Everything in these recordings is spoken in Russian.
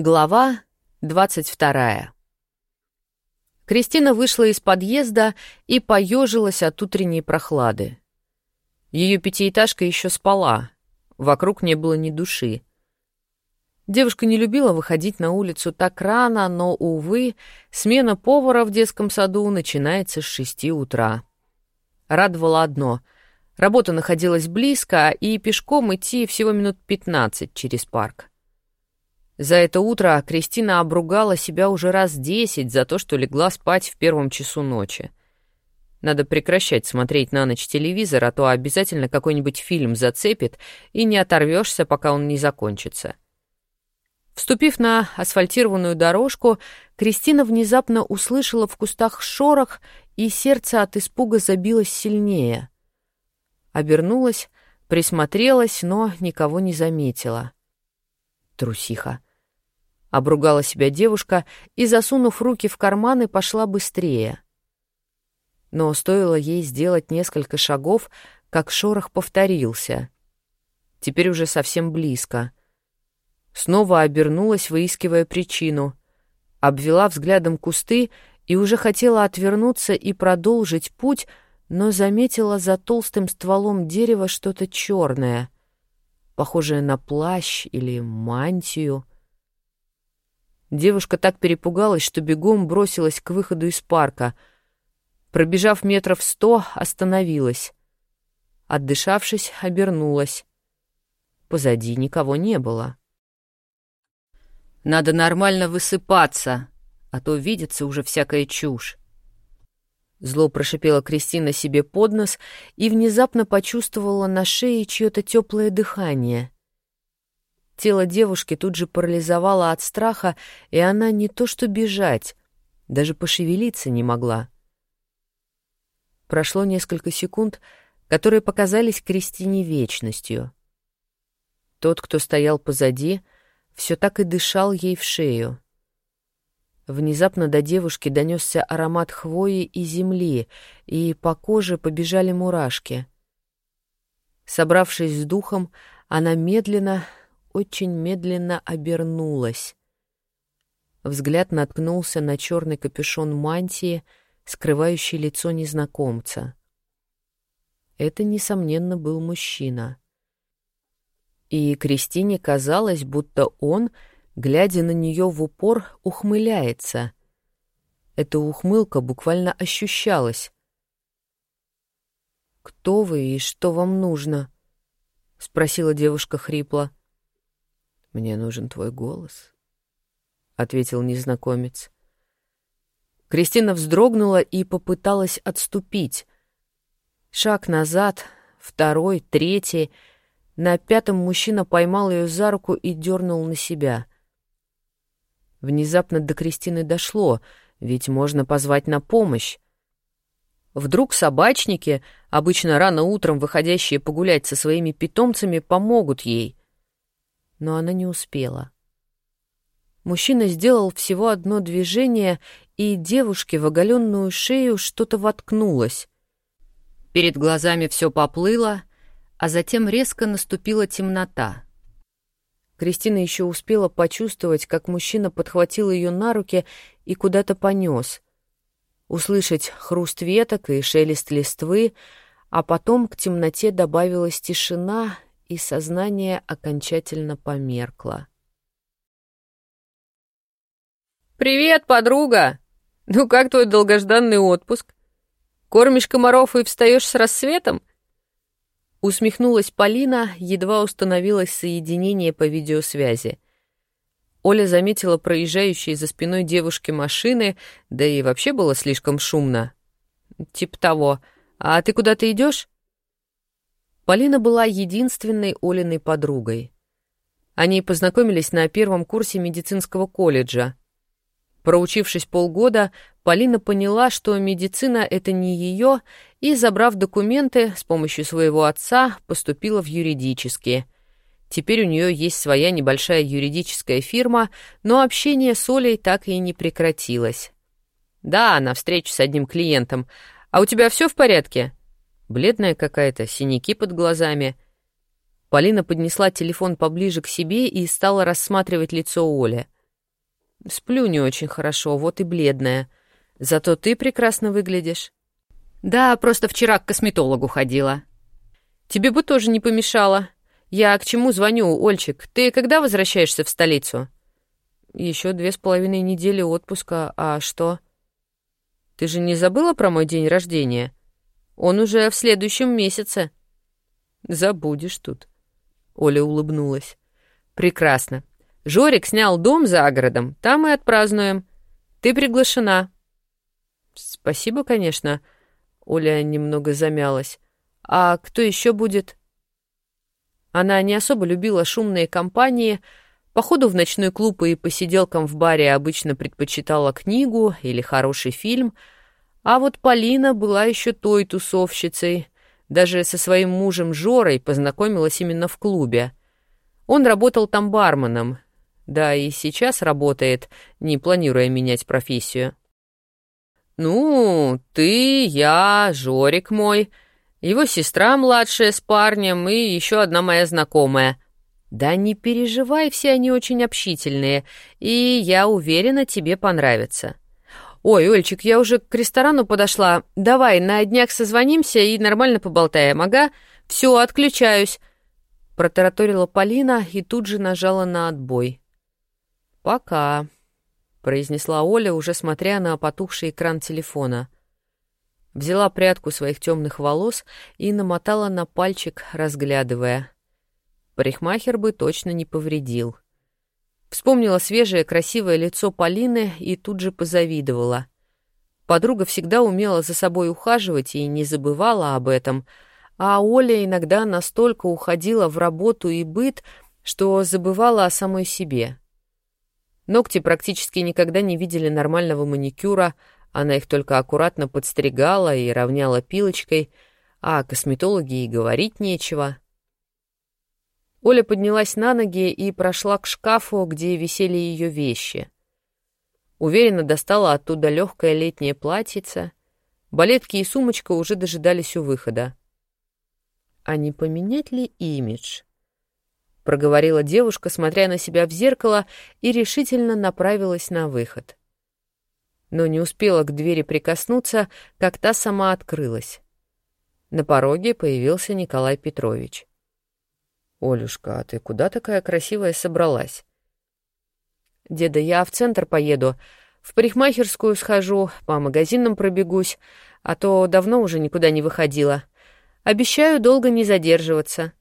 Глава 22. Кристина вышла из подъезда и поежилась от утренней прохлады. Ее пятиэтажка еще спала, вокруг не было ни души. Девушка не любила выходить на улицу так рано, но, увы, смена повара в детском саду начинается с шести утра. Радовало одно — работа находилась близко, и пешком идти всего минут пятнадцать через парк. За это утро Кристина обругала себя уже раз десять за то, что легла спать в первом часу ночи. Надо прекращать смотреть на ночь телевизор, а то обязательно какой-нибудь фильм зацепит, и не оторвешься, пока он не закончится. Вступив на асфальтированную дорожку, Кристина внезапно услышала в кустах шорох, и сердце от испуга забилось сильнее. Обернулась, присмотрелась, но никого не заметила. Трусиха. Обругала себя девушка и, засунув руки в карманы, пошла быстрее. Но стоило ей сделать несколько шагов, как шорох повторился. Теперь уже совсем близко. Снова обернулась, выискивая причину. Обвела взглядом кусты и уже хотела отвернуться и продолжить путь, но заметила за толстым стволом дерева что-то черное, похожее на плащ или мантию. Девушка так перепугалась, что бегом бросилась к выходу из парка. Пробежав метров сто, остановилась. Отдышавшись, обернулась. Позади никого не было. «Надо нормально высыпаться, а то видится уже всякая чушь». Зло прошипела Кристина себе под нос и внезапно почувствовала на шее чье-то теплое дыхание — Тело девушки тут же парализовало от страха, и она не то что бежать, даже пошевелиться не могла. Прошло несколько секунд, которые показались Кристине вечностью. Тот, кто стоял позади, все так и дышал ей в шею. Внезапно до девушки донесся аромат хвои и земли, и по коже побежали мурашки. Собравшись с духом, она медленно, очень медленно обернулась. Взгляд наткнулся на черный капюшон мантии, скрывающий лицо незнакомца. Это, несомненно, был мужчина. И Кристине казалось, будто он, глядя на нее в упор, ухмыляется. Эта ухмылка буквально ощущалась. «Кто вы и что вам нужно?» — спросила девушка хрипло. «Мне нужен твой голос», — ответил незнакомец. Кристина вздрогнула и попыталась отступить. Шаг назад, второй, третий. На пятом мужчина поймал ее за руку и дернул на себя. Внезапно до Кристины дошло, ведь можно позвать на помощь. Вдруг собачники, обычно рано утром выходящие погулять со своими питомцами, помогут ей но она не успела. Мужчина сделал всего одно движение, и девушке в оголенную шею что-то воткнулось. Перед глазами все поплыло, а затем резко наступила темнота. Кристина еще успела почувствовать, как мужчина подхватил ее на руки и куда-то понес. Услышать хруст веток и шелест листвы, а потом к темноте добавилась тишина и сознание окончательно померкло. «Привет, подруга! Ну как твой долгожданный отпуск? Кормишь комаров и встаешь с рассветом?» Усмехнулась Полина, едва установилось соединение по видеосвязи. Оля заметила проезжающие за спиной девушки машины, да и вообще было слишком шумно. «Тип того. А ты куда-то идешь? Полина была единственной Олиной подругой. Они познакомились на первом курсе медицинского колледжа. Проучившись полгода, Полина поняла, что медицина — это не ее, и, забрав документы, с помощью своего отца поступила в юридические. Теперь у нее есть своя небольшая юридическая фирма, но общение с Олей так и не прекратилось. «Да, на встречу с одним клиентом. А у тебя все в порядке?» Бледная какая-то, синяки под глазами. Полина поднесла телефон поближе к себе и стала рассматривать лицо Оли. Сплю не очень хорошо, вот и бледная. Зато ты прекрасно выглядишь. Да, просто вчера к косметологу ходила. Тебе бы тоже не помешало. Я к чему звоню, Ольчик? Ты когда возвращаешься в столицу? Еще две с половиной недели отпуска. А что? Ты же не забыла про мой день рождения? Он уже в следующем месяце. Забудешь тут. Оля улыбнулась. Прекрасно. Жорик снял дом за городом, там и отпразднуем. Ты приглашена. Спасибо, конечно. Оля немного замялась. А кто еще будет? Она не особо любила шумные компании, походу в ночной клуб и посиделкам в баре обычно предпочитала книгу или хороший фильм, а вот Полина была еще той тусовщицей, даже со своим мужем Жорой познакомилась именно в клубе. Он работал там барменом, да и сейчас работает, не планируя менять профессию. «Ну, ты, я, Жорик мой», его сестра младшая с парнем и еще одна моя знакомая. Да не переживай, все они очень общительные, и я уверена, тебе понравится. Ой, Ольчик, я уже к ресторану подошла. Давай, на днях созвонимся и нормально поболтаем, ага? Все, отключаюсь. Протараторила Полина и тут же нажала на отбой. «Пока», — произнесла Оля, уже смотря на потухший экран телефона. Взяла прядку своих темных волос и намотала на пальчик, разглядывая. Парикмахер бы точно не повредил. Вспомнила свежее красивое лицо Полины и тут же позавидовала. Подруга всегда умела за собой ухаживать и не забывала об этом, а Оля иногда настолько уходила в работу и быт, что забывала о самой себе. Ногти практически никогда не видели нормального маникюра, она их только аккуратно подстригала и равняла пилочкой, а косметологи и говорить нечего. Оля поднялась на ноги и прошла к шкафу, где висели ее вещи. Уверенно достала оттуда легкое летнее платьице. Балетки и сумочка уже дожидались у выхода. «А не поменять ли имидж?» — проговорила девушка, смотря на себя в зеркало, и решительно направилась на выход но не успела к двери прикоснуться, как та сама открылась. На пороге появился Николай Петрович. «Олюшка, а ты куда такая красивая собралась?» «Деда, я в центр поеду, в парикмахерскую схожу, по магазинам пробегусь, а то давно уже никуда не выходила. Обещаю долго не задерживаться».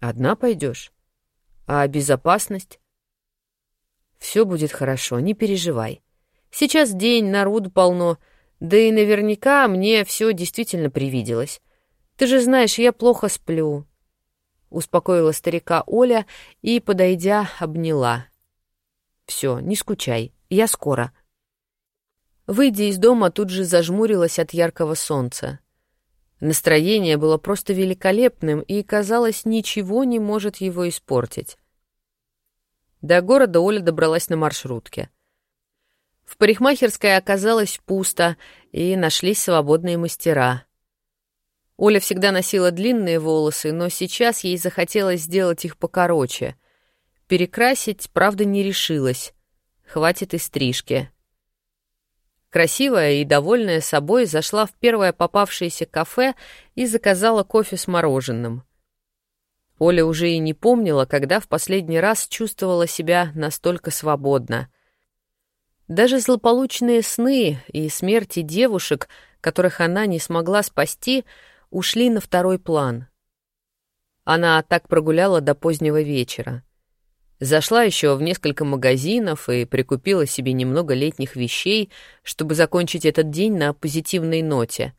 «Одна пойдешь? А безопасность?» «Все будет хорошо, не переживай», Сейчас день, народу полно, да и наверняка мне все действительно привиделось. Ты же знаешь, я плохо сплю. Успокоила старика Оля и, подойдя, обняла. Все, не скучай, я скоро. Выйдя из дома, тут же зажмурилась от яркого солнца. Настроение было просто великолепным, и, казалось, ничего не может его испортить. До города Оля добралась на маршрутке — в парикмахерской оказалось пусто, и нашлись свободные мастера. Оля всегда носила длинные волосы, но сейчас ей захотелось сделать их покороче. Перекрасить, правда, не решилась. Хватит и стрижки. Красивая и довольная собой зашла в первое попавшееся кафе и заказала кофе с мороженым. Оля уже и не помнила, когда в последний раз чувствовала себя настолько свободно — даже злополучные сны и смерти девушек, которых она не смогла спасти, ушли на второй план. Она так прогуляла до позднего вечера. Зашла еще в несколько магазинов и прикупила себе немного летних вещей, чтобы закончить этот день на позитивной ноте.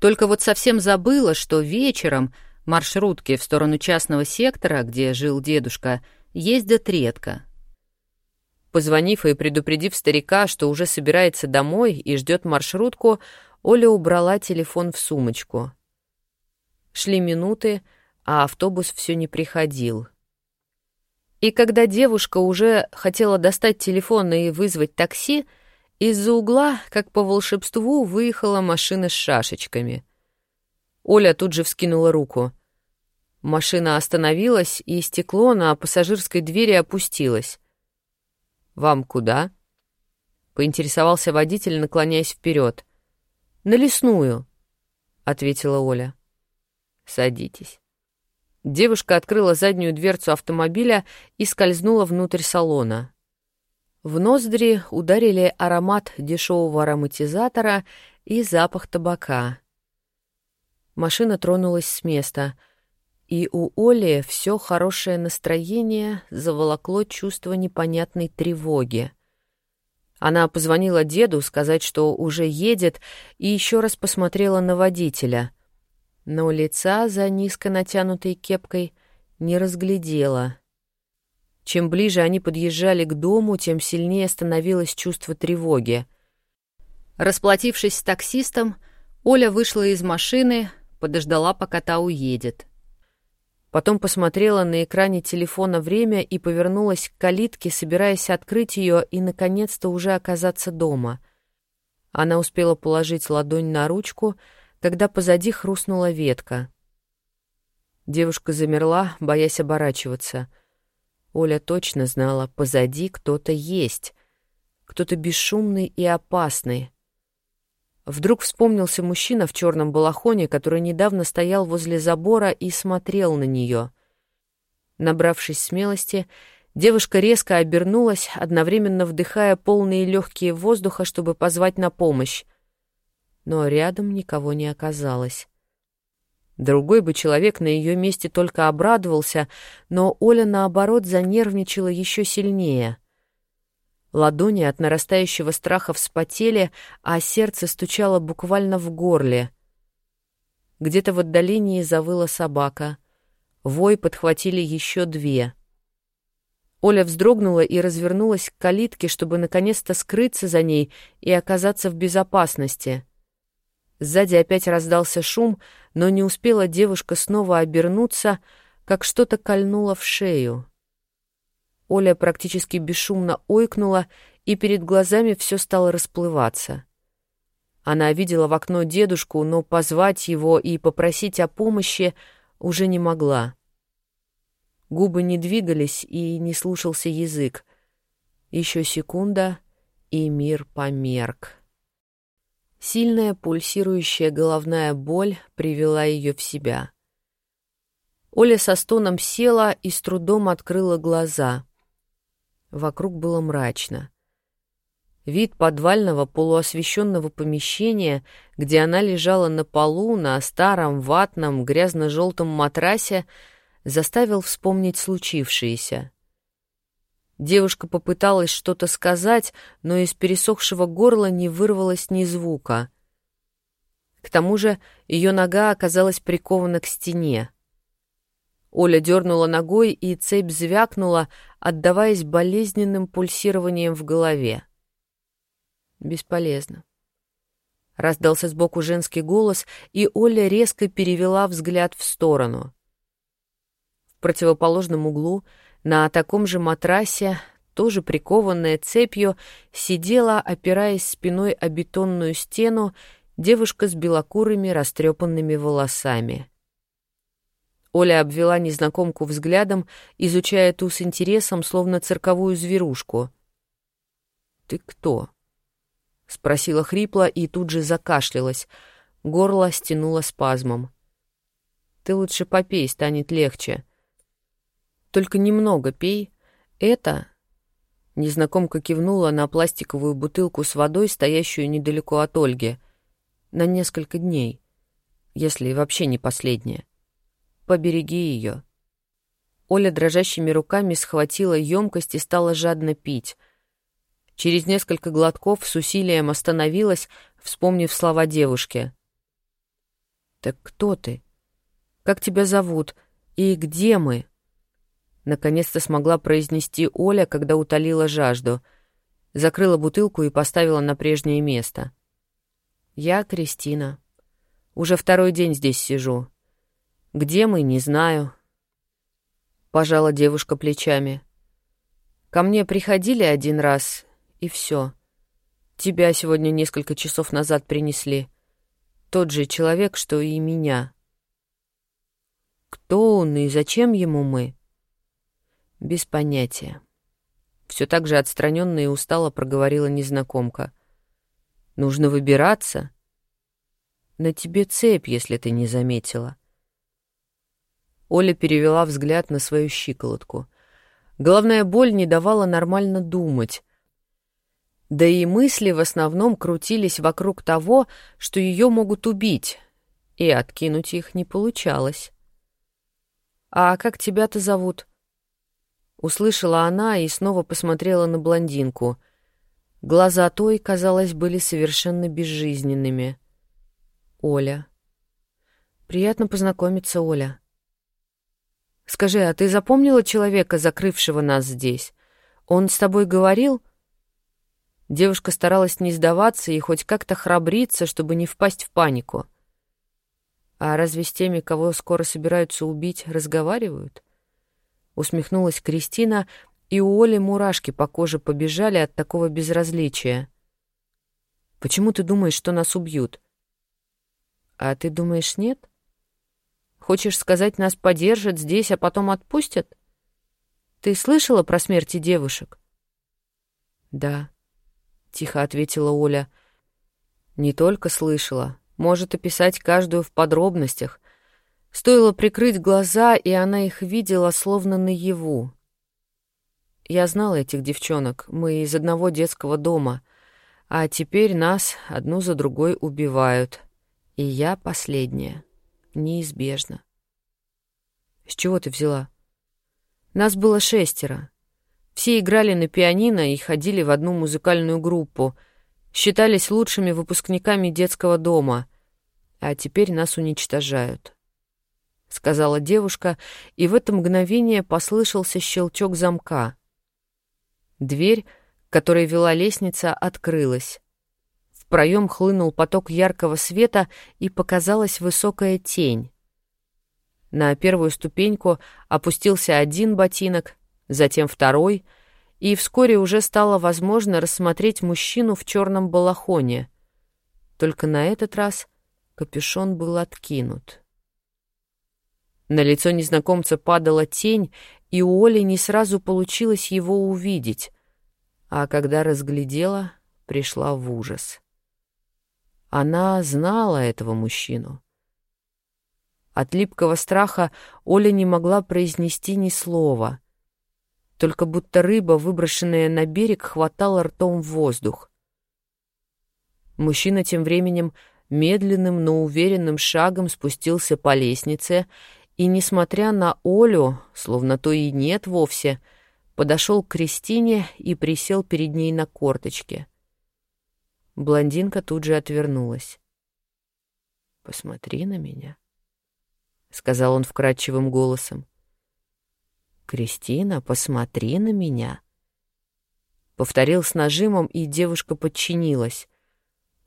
Только вот совсем забыла, что вечером маршрутки в сторону частного сектора, где жил дедушка, ездят редко — Позвонив и предупредив старика, что уже собирается домой и ждет маршрутку, Оля убрала телефон в сумочку. Шли минуты, а автобус все не приходил. И когда девушка уже хотела достать телефон и вызвать такси, из-за угла, как по волшебству, выехала машина с шашечками. Оля тут же вскинула руку. Машина остановилась, и стекло на пассажирской двери опустилось. «Вам куда?» — поинтересовался водитель, наклоняясь вперед. «На лесную», — ответила Оля. «Садитесь». Девушка открыла заднюю дверцу автомобиля и скользнула внутрь салона. В ноздри ударили аромат дешевого ароматизатора и запах табака. Машина тронулась с места, и у Оли все хорошее настроение заволокло чувство непонятной тревоги. Она позвонила деду сказать, что уже едет, и еще раз посмотрела на водителя — но лица за низко натянутой кепкой не разглядела. Чем ближе они подъезжали к дому, тем сильнее становилось чувство тревоги. Расплатившись с таксистом, Оля вышла из машины, подождала, пока та уедет. Потом посмотрела на экране телефона время и повернулась к калитке, собираясь открыть ее и, наконец-то, уже оказаться дома. Она успела положить ладонь на ручку — когда позади хрустнула ветка. Девушка замерла, боясь оборачиваться. Оля точно знала, позади кто-то есть, кто-то бесшумный и опасный. Вдруг вспомнился мужчина в черном балахоне, который недавно стоял возле забора и смотрел на нее. Набравшись смелости, девушка резко обернулась, одновременно вдыхая полные легкие воздуха, чтобы позвать на помощь но рядом никого не оказалось. Другой бы человек на ее месте только обрадовался, но Оля, наоборот, занервничала еще сильнее. Ладони от нарастающего страха вспотели, а сердце стучало буквально в горле. Где-то в отдалении завыла собака. Вой подхватили еще две. Оля вздрогнула и развернулась к калитке, чтобы наконец-то скрыться за ней и оказаться в безопасности. Сзади опять раздался шум, но не успела девушка снова обернуться, как что-то кольнуло в шею. Оля практически бесшумно ойкнула, и перед глазами все стало расплываться. Она видела в окно дедушку, но позвать его и попросить о помощи уже не могла. Губы не двигались и не слушался язык. Еще секунда, и мир померк. Сильная пульсирующая головная боль привела ее в себя. Оля со стоном села и с трудом открыла глаза. Вокруг было мрачно. Вид подвального полуосвещенного помещения, где она лежала на полу на старом ватном грязно-желтом матрасе, заставил вспомнить случившееся. Девушка попыталась что-то сказать, но из пересохшего горла не вырвалось ни звука. К тому же ее нога оказалась прикована к стене. Оля дернула ногой, и цепь звякнула, отдаваясь болезненным пульсированием в голове. Бесполезно. Раздался сбоку женский голос, и Оля резко перевела взгляд в сторону. В противоположном углу — на таком же матрасе, тоже прикованная цепью, сидела, опираясь спиной о бетонную стену, девушка с белокурыми растрепанными волосами. Оля обвела незнакомку взглядом, изучая ту с интересом, словно цирковую зверушку. «Ты кто?» — спросила хрипло и тут же закашлялась. Горло стянуло спазмом. «Ты лучше попей, станет легче», только немного пей. Это...» Незнакомка кивнула на пластиковую бутылку с водой, стоящую недалеко от Ольги. «На несколько дней. Если вообще не последняя. Побереги ее». Оля дрожащими руками схватила емкость и стала жадно пить. Через несколько глотков с усилием остановилась, вспомнив слова девушки. «Так кто ты? Как тебя зовут? И где мы?» Наконец-то смогла произнести Оля, когда утолила жажду. Закрыла бутылку и поставила на прежнее место. «Я Кристина. Уже второй день здесь сижу. Где мы, не знаю». Пожала девушка плечами. «Ко мне приходили один раз, и все. Тебя сегодня несколько часов назад принесли. Тот же человек, что и меня». «Кто он и зачем ему мы?» Без понятия. Все так же отстраненно и устало проговорила незнакомка. Нужно выбираться. На тебе цепь, если ты не заметила. Оля перевела взгляд на свою щиколотку. Головная боль не давала нормально думать. Да и мысли в основном крутились вокруг того, что ее могут убить, и откинуть их не получалось. «А как тебя-то зовут?» Услышала она и снова посмотрела на блондинку. Глаза той, казалось, были совершенно безжизненными. «Оля». «Приятно познакомиться, Оля». «Скажи, а ты запомнила человека, закрывшего нас здесь? Он с тобой говорил?» Девушка старалась не сдаваться и хоть как-то храбриться, чтобы не впасть в панику. «А разве с теми, кого скоро собираются убить, разговаривают?» Усмехнулась Кристина, и у Оли мурашки по коже побежали от такого безразличия. «Почему ты думаешь, что нас убьют?» «А ты думаешь, нет? Хочешь сказать, нас подержат здесь, а потом отпустят? Ты слышала про смерти девушек?» «Да», — тихо ответила Оля. «Не только слышала, может описать каждую в подробностях. Стоило прикрыть глаза, и она их видела словно наяву. Я знала этих девчонок, мы из одного детского дома, а теперь нас одну за другой убивают. И я последняя. Неизбежно. С чего ты взяла? Нас было шестеро. Все играли на пианино и ходили в одну музыкальную группу, считались лучшими выпускниками детского дома, а теперь нас уничтожают. — сказала девушка, и в это мгновение послышался щелчок замка. Дверь, которой вела лестница, открылась. В проем хлынул поток яркого света, и показалась высокая тень. На первую ступеньку опустился один ботинок, затем второй, и вскоре уже стало возможно рассмотреть мужчину в черном балахоне. Только на этот раз капюшон был откинут. На лицо незнакомца падала тень, и у Оли не сразу получилось его увидеть, а когда разглядела, пришла в ужас. Она знала этого мужчину. От липкого страха Оля не могла произнести ни слова — только будто рыба, выброшенная на берег, хватала ртом в воздух. Мужчина тем временем медленным, но уверенным шагом спустился по лестнице и, несмотря на Олю, словно то и нет вовсе, подошел к Кристине и присел перед ней на корточке. Блондинка тут же отвернулась. «Посмотри на меня», — сказал он вкрадчивым голосом. «Кристина, посмотри на меня!» Повторил с нажимом, и девушка подчинилась.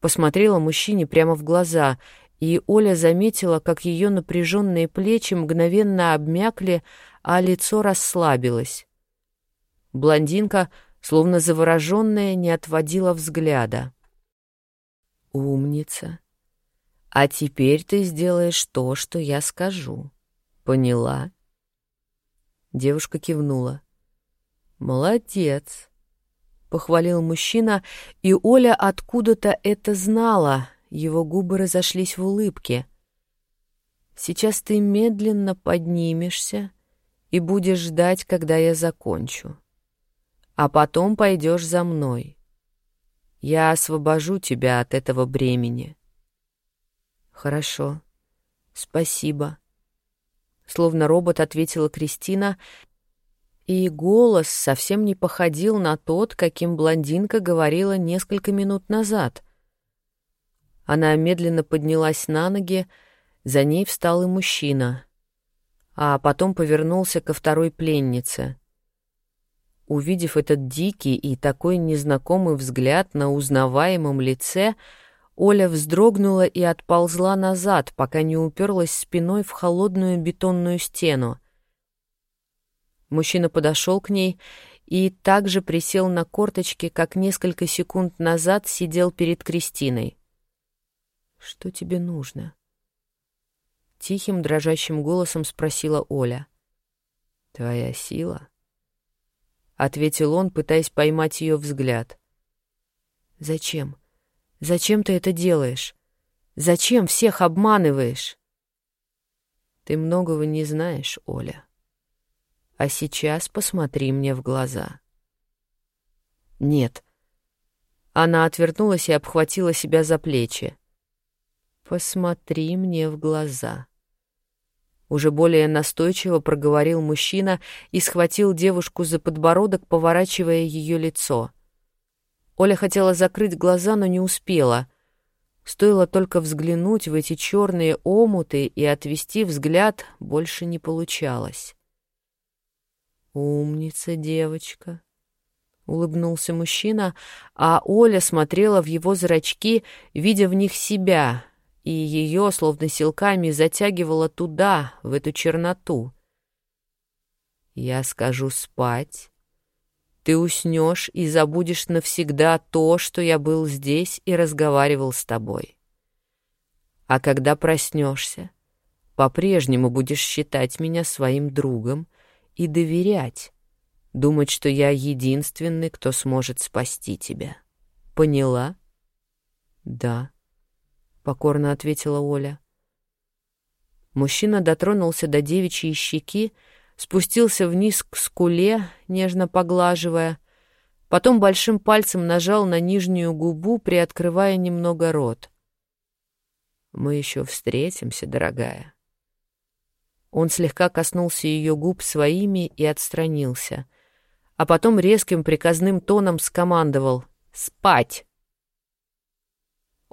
Посмотрела мужчине прямо в глаза, и Оля заметила, как ее напряженные плечи мгновенно обмякли, а лицо расслабилось. Блондинка, словно завороженная, не отводила взгляда. «Умница! А теперь ты сделаешь то, что я скажу. Поняла?» Девушка кивнула. «Молодец!» — похвалил мужчина, и Оля откуда-то это знала, его губы разошлись в улыбке. «Сейчас ты медленно поднимешься и будешь ждать, когда я закончу. А потом пойдешь за мной. Я освобожу тебя от этого бремени». «Хорошо. Спасибо», Словно робот ответила Кристина, и голос совсем не походил на тот, каким блондинка говорила несколько минут назад. Она медленно поднялась на ноги, за ней встал и мужчина, а потом повернулся ко второй пленнице. Увидев этот дикий и такой незнакомый взгляд на узнаваемом лице, Оля вздрогнула и отползла назад, пока не уперлась спиной в холодную бетонную стену. Мужчина подошел к ней и также присел на корточки, как несколько секунд назад сидел перед Кристиной. «Что тебе нужно?» Тихим, дрожащим голосом спросила Оля. «Твоя сила?» — ответил он, пытаясь поймать ее взгляд. «Зачем? Зачем ты это делаешь? Зачем всех обманываешь?» «Ты многого не знаешь, Оля. А сейчас посмотри мне в глаза». «Нет». Она отвернулась и обхватила себя за плечи. «Посмотри мне в глаза». Уже более настойчиво проговорил мужчина и схватил девушку за подбородок, поворачивая ее лицо. Оля хотела закрыть глаза, но не успела. Стоило только взглянуть в эти черные омуты и отвести взгляд, больше не получалось. «Умница, девочка», — улыбнулся мужчина, а Оля смотрела в его зрачки, видя в них себя, и ее, словно силками, затягивало туда, в эту черноту. «Я скажу спать. Ты уснешь и забудешь навсегда то, что я был здесь и разговаривал с тобой. А когда проснешься, по-прежнему будешь считать меня своим другом и доверять, думать, что я единственный, кто сможет спасти тебя. Поняла? Да, покорно ответила Оля. Мужчина дотронулся до девичьей щеки, спустился вниз к скуле, нежно поглаживая, потом большим пальцем нажал на нижнюю губу, приоткрывая немного рот. «Мы еще встретимся, дорогая». Он слегка коснулся ее губ своими и отстранился — а потом резким приказным тоном скомандовал «Спать!».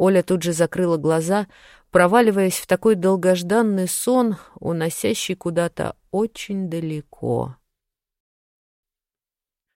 Оля тут же закрыла глаза, проваливаясь в такой долгожданный сон, уносящий куда-то очень далеко.